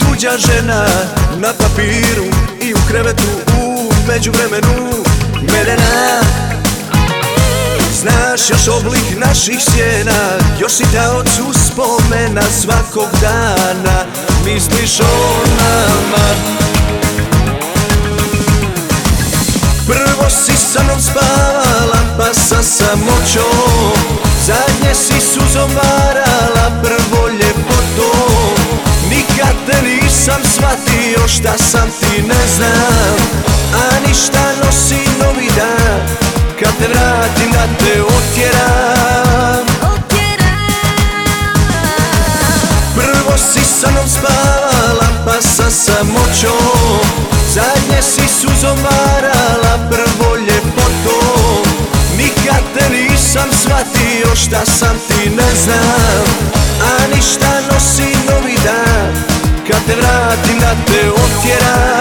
tuđa žena Na papiru i u krevetu u međuvremenu. Medena Znaš još oblik naših sjena Još si su spomena svakog dana. Misliš o nama? Prvo si sa mnom spavala pa sa samoćom. Zadnje si suzom varala prvo šta sam ti ne znam A ništa nosi novi dan. Kad te vratim da te otjeram. Prvo si sa mnom spavala pa sa samoćom Zadnje si suzom varala prvo ljepotom Nikad te nisam shvatio šta sam ti ne znam A ništa nosi novi dan. Kad te vratim da te otjeram.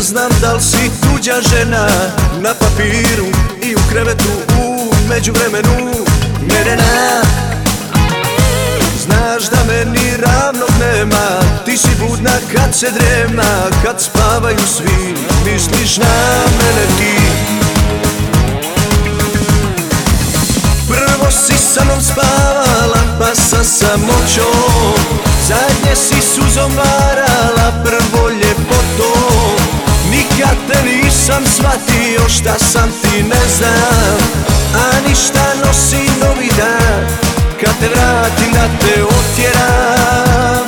Znam da li si tuđa žena Na papiru i u krevetu u međuvremenu Medena Znaš da meni ravnog nema Ti si budna kad se drema Kad spavaju svi. Misliš na mene ti? Prvo si sa mnom spavala pa sa samoćom. Zadnje si suzom varala prvo ljepotom Nikad te nisam shvatio šta sam ti ne znam A ništa nosi novi dan Kad te vratim da te otjeram.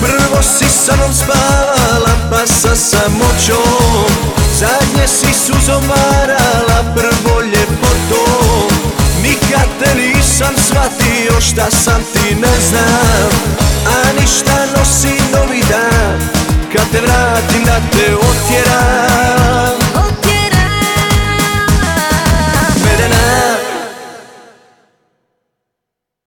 Prvo si sa mnom spavala pa sa samoćom Zadnje si suzom varala prvo ljepotom Nikad te nisam shvatio šta sam ti ne znam. A ništa nosi novi dan Kad te vratim da te otjeram